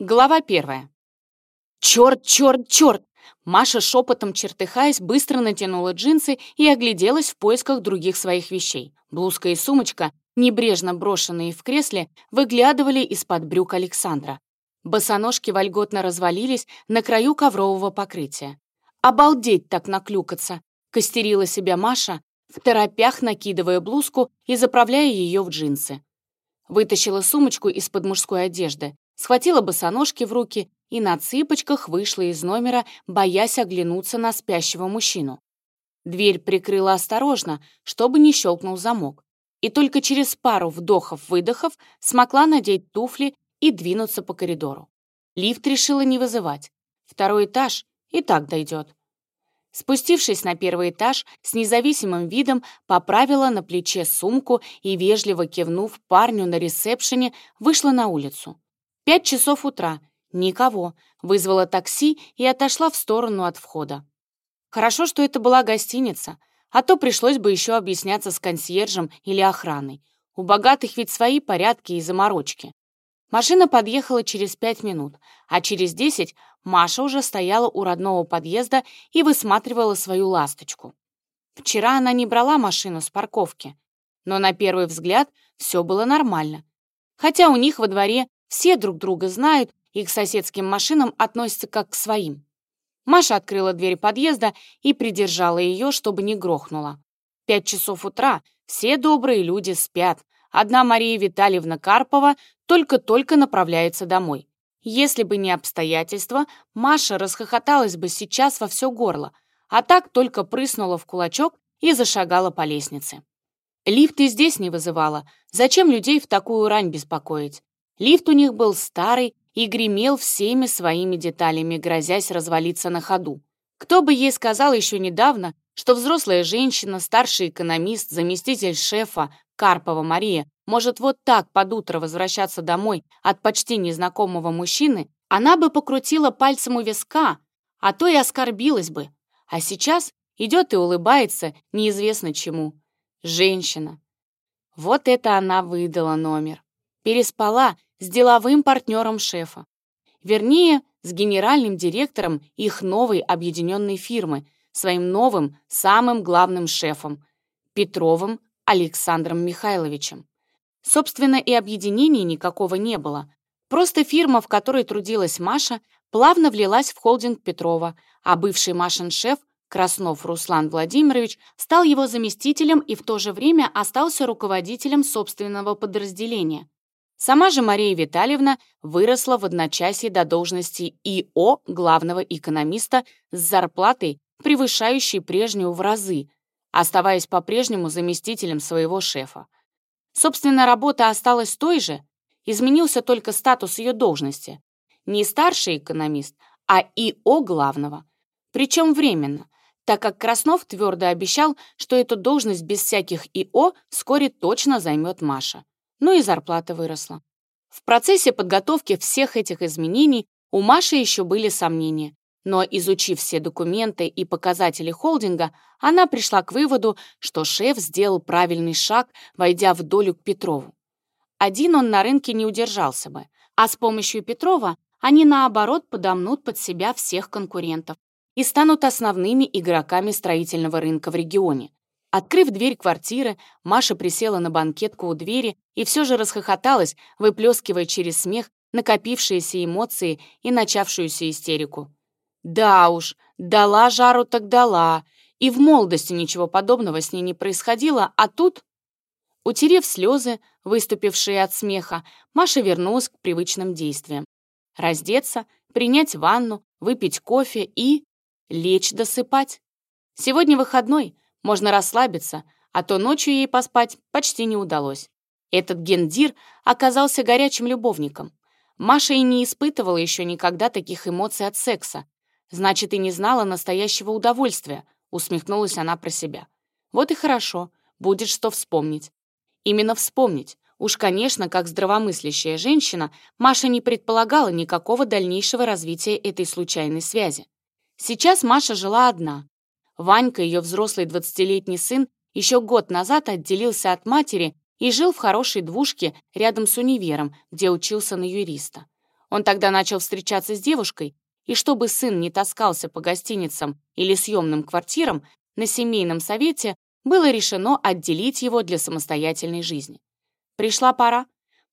Глава первая. «Черт, черт, черт!» Маша, шепотом чертыхаясь, быстро натянула джинсы и огляделась в поисках других своих вещей. Блузка и сумочка, небрежно брошенные в кресле, выглядывали из-под брюк Александра. Босоножки вольготно развалились на краю коврового покрытия. «Обалдеть так наклюкаться!» — костерила себя Маша, в торопях накидывая блузку и заправляя ее в джинсы. Вытащила сумочку из-под мужской одежды, схватила босоножки в руки и на цыпочках вышла из номера, боясь оглянуться на спящего мужчину. Дверь прикрыла осторожно, чтобы не щелкнул замок. И только через пару вдохов-выдохов смогла надеть туфли и двинуться по коридору. Лифт решила не вызывать. Второй этаж и так дойдет. Спустившись на первый этаж, с независимым видом поправила на плече сумку и, вежливо кивнув парню на ресепшене, вышла на улицу. Пять часов утра. Никого. Вызвала такси и отошла в сторону от входа. Хорошо, что это была гостиница, а то пришлось бы еще объясняться с консьержем или охраной. У богатых ведь свои порядки и заморочки. Машина подъехала через пять минут, а через десять Маша уже стояла у родного подъезда и высматривала свою ласточку. Вчера она не брала машину с парковки, но на первый взгляд все было нормально. Хотя у них во дворе все друг друга знают и к соседским машинам относятся как к своим. Маша открыла дверь подъезда и придержала ее, чтобы не грохнула. Пять часов утра, все добрые люди спят. Одна Мария Витальевна Карпова только-только направляется домой. Если бы не обстоятельства, Маша расхохоталась бы сейчас во все горло, а так только прыснула в кулачок и зашагала по лестнице. Лифт и здесь не вызывала. Зачем людей в такую рань беспокоить? Лифт у них был старый и гремел всеми своими деталями, грозясь развалиться на ходу. Кто бы ей сказал еще недавно, что взрослая женщина, старший экономист, заместитель шефа Карпова Мария может вот так под утро возвращаться домой от почти незнакомого мужчины, она бы покрутила пальцем у виска, а то и оскорбилась бы. А сейчас идет и улыбается неизвестно чему. Женщина. Вот это она выдала номер. Переспала с деловым партнером шефа. Вернее, с генеральным директором их новой объединенной фирмы, своим новым, самым главным шефом, Петровым Александром Михайловичем. Собственно, и объединения никакого не было. Просто фирма, в которой трудилась Маша, плавно влилась в холдинг Петрова, а бывший Машин шеф Краснов Руслан Владимирович стал его заместителем и в то же время остался руководителем собственного подразделения. Сама же Мария Витальевна выросла в одночасье до должности ИО главного экономиста с зарплатой, превышающей прежнюю в разы, оставаясь по-прежнему заместителем своего шефа. Собственно, работа осталась той же, изменился только статус ее должности. Не старший экономист, а ИО главного. Причем временно, так как Краснов твердо обещал, что эту должность без всяких ИО вскоре точно займет Маша ну и зарплата выросла. В процессе подготовки всех этих изменений у Маши еще были сомнения, но изучив все документы и показатели холдинга, она пришла к выводу, что шеф сделал правильный шаг, войдя в долю к Петрову. Один он на рынке не удержался бы, а с помощью Петрова они, наоборот, подомнут под себя всех конкурентов и станут основными игроками строительного рынка в регионе. Открыв дверь квартиры, Маша присела на банкетку у двери и все же расхохоталась, выплескивая через смех накопившиеся эмоции и начавшуюся истерику. Да уж, дала жару так дала, и в молодости ничего подобного с ней не происходило, а тут... Утерев слезы, выступившие от смеха, Маша вернулась к привычным действиям. Раздеться, принять ванну, выпить кофе и... лечь досыпать. Сегодня выходной — можно расслабиться, а то ночью ей поспать почти не удалось. Этот гендир оказался горячим любовником. Маша и не испытывала еще никогда таких эмоций от секса. Значит, и не знала настоящего удовольствия, усмехнулась она про себя. Вот и хорошо, будет что вспомнить. Именно вспомнить. Уж, конечно, как здравомыслящая женщина, Маша не предполагала никакого дальнейшего развития этой случайной связи. Сейчас Маша жила одна, Ванька, ее взрослый двадцатилетний сын, еще год назад отделился от матери и жил в хорошей двушке рядом с универом, где учился на юриста. Он тогда начал встречаться с девушкой, и чтобы сын не таскался по гостиницам или съемным квартирам, на семейном совете было решено отделить его для самостоятельной жизни. Пришла пора.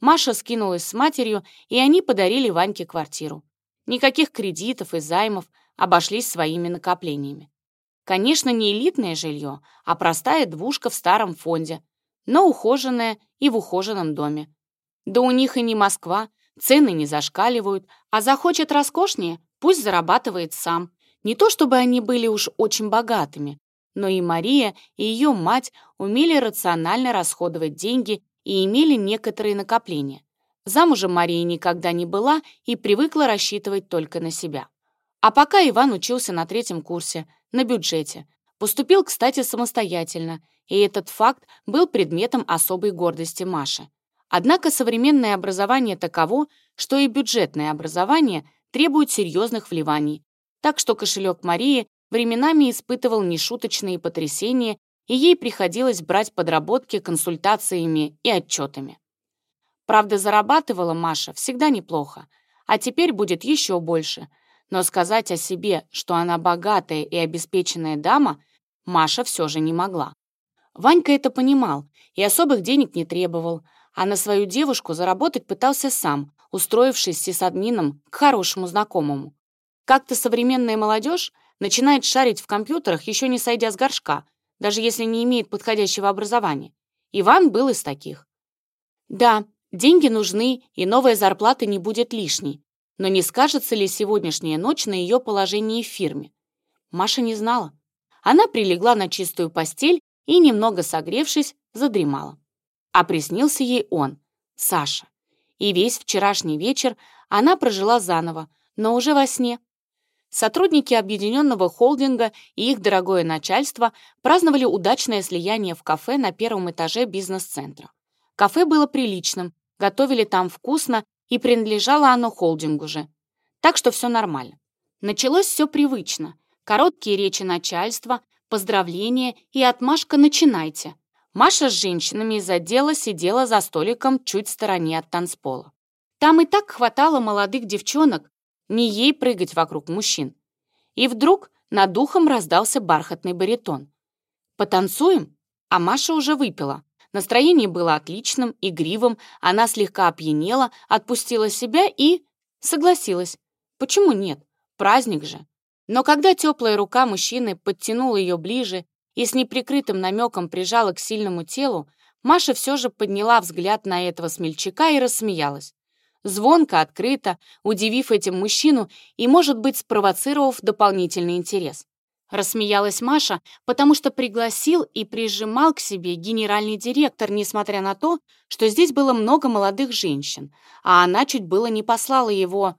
Маша скинулась с матерью, и они подарили Ваньке квартиру. Никаких кредитов и займов, обошлись своими накоплениями. Конечно, не элитное жилье, а простая двушка в старом фонде, но ухоженная и в ухоженном доме. Да у них и не Москва, цены не зашкаливают, а захочет роскошнее, пусть зарабатывает сам. Не то чтобы они были уж очень богатыми, но и Мария, и ее мать умели рационально расходовать деньги и имели некоторые накопления. Замужем Мария никогда не была и привыкла рассчитывать только на себя. А пока Иван учился на третьем курсе, на бюджете, поступил, кстати, самостоятельно, и этот факт был предметом особой гордости Маши. Однако современное образование таково, что и бюджетное образование требует серьезных вливаний, так что кошелек Марии временами испытывал нешуточные потрясения, и ей приходилось брать подработки консультациями и отчетами. Правда, зарабатывала Маша всегда неплохо, а теперь будет еще больше. Но сказать о себе, что она богатая и обеспеченная дама, Маша все же не могла. Ванька это понимал и особых денег не требовал, а на свою девушку заработать пытался сам, устроившись сисадмином к хорошему знакомому. Как-то современная молодежь начинает шарить в компьютерах, еще не сойдя с горшка, даже если не имеет подходящего образования. Иван был из таких. Да, деньги нужны, и новая зарплата не будет лишней. Но не скажется ли сегодняшняя ночь на ее положении в фирме? Маша не знала. Она прилегла на чистую постель и, немного согревшись, задремала. А приснился ей он, Саша. И весь вчерашний вечер она прожила заново, но уже во сне. Сотрудники объединенного холдинга и их дорогое начальство праздновали удачное слияние в кафе на первом этаже бизнес-центра. Кафе было приличным, готовили там вкусно, и принадлежало оно холдингу же. Так что все нормально. Началось все привычно. Короткие речи начальства, поздравления и отмашка «начинайте». Маша с женщинами из отдела сидела за столиком чуть в стороне от танцпола. Там и так хватало молодых девчонок, не ей прыгать вокруг мужчин. И вдруг над духом раздался бархатный баритон. «Потанцуем?» А Маша уже выпила. Настроение было отличным, игривым, она слегка опьянела, отпустила себя и... согласилась. Почему нет? Праздник же. Но когда теплая рука мужчины подтянула ее ближе и с неприкрытым намеком прижала к сильному телу, Маша все же подняла взгляд на этого смельчака и рассмеялась звонко, открыто, удивив этим мужчину и, может быть, спровоцировав дополнительный интерес. Рассмеялась Маша, потому что пригласил и прижимал к себе генеральный директор, несмотря на то, что здесь было много молодых женщин, а она чуть было не послала его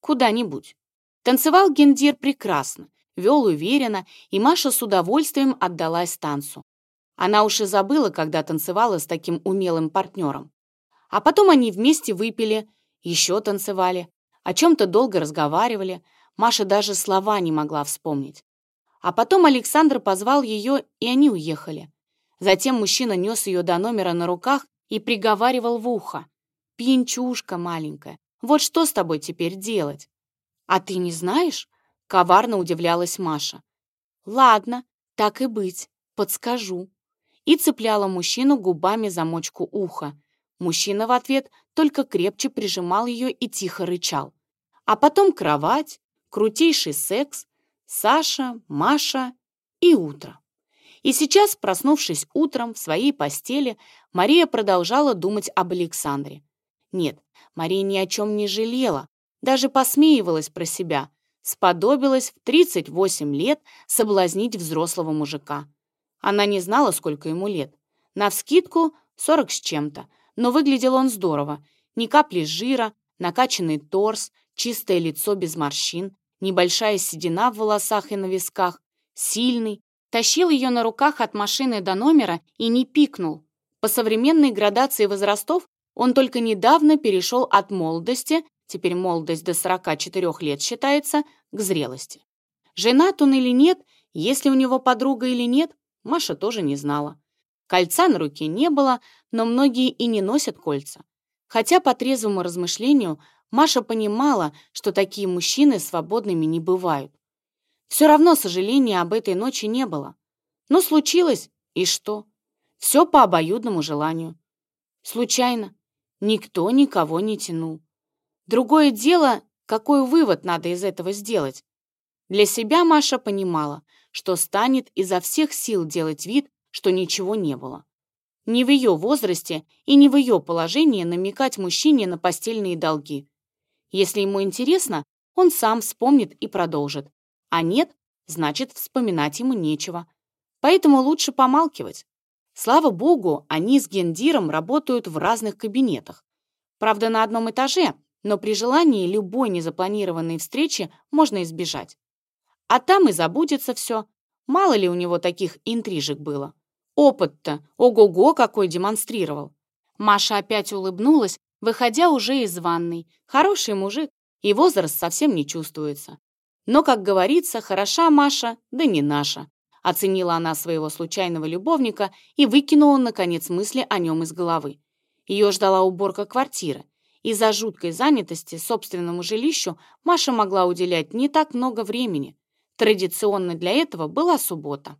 куда-нибудь. Танцевал гендир прекрасно, вел уверенно, и Маша с удовольствием отдалась танцу. Она уж и забыла, когда танцевала с таким умелым партнером. А потом они вместе выпили, еще танцевали, о чем-то долго разговаривали, Маша даже слова не могла вспомнить. А потом Александр позвал ее, и они уехали. Затем мужчина нес ее до номера на руках и приговаривал в ухо. «Пьянчушка маленькая, вот что с тобой теперь делать?» «А ты не знаешь?» — коварно удивлялась Маша. «Ладно, так и быть, подскажу». И цепляла мужчину губами замочку уха. Мужчина в ответ только крепче прижимал ее и тихо рычал. А потом кровать, крутейший секс, Саша, Маша и утро. И сейчас, проснувшись утром в своей постели, Мария продолжала думать об Александре. Нет, Мария ни о чем не жалела, даже посмеивалась про себя, сподобилась в 38 лет соблазнить взрослого мужика. Она не знала, сколько ему лет. Навскидку 40 с чем-то, но выглядел он здорово. Ни капли жира, накачанный торс, чистое лицо без морщин, небольшая седина в волосах и на висках, сильный, тащил ее на руках от машины до номера и не пикнул. По современной градации возрастов он только недавно перешел от молодости, теперь молодость до 44 лет считается, к зрелости. Женат он или нет, если у него подруга или нет, Маша тоже не знала. Кольца на руке не было, но многие и не носят кольца. Хотя по трезвому размышлению Маша понимала, что такие мужчины свободными не бывают. Все равно сожаления об этой ночи не было. Но случилось, и что? Все по обоюдному желанию. Случайно. Никто никого не тянул. Другое дело, какой вывод надо из этого сделать. Для себя Маша понимала, что станет изо всех сил делать вид, что ничего не было. Не в ее возрасте и не в ее положении намекать мужчине на постельные долги. Если ему интересно, он сам вспомнит и продолжит. А нет, значит, вспоминать ему нечего. Поэтому лучше помалкивать. Слава богу, они с Гендиром работают в разных кабинетах. Правда, на одном этаже, но при желании любой незапланированной встречи можно избежать. А там и забудется все. Мало ли у него таких интрижек было. Опыт-то, ого-го, какой демонстрировал. Маша опять улыбнулась, выходя уже из ванной. Хороший мужик, и возраст совсем не чувствуется. Но, как говорится, хороша Маша, да не наша. Оценила она своего случайного любовника и выкинула, наконец, мысли о нем из головы. Ее ждала уборка квартиры. Из-за жуткой занятости собственному жилищу Маша могла уделять не так много времени. Традиционно для этого была суббота.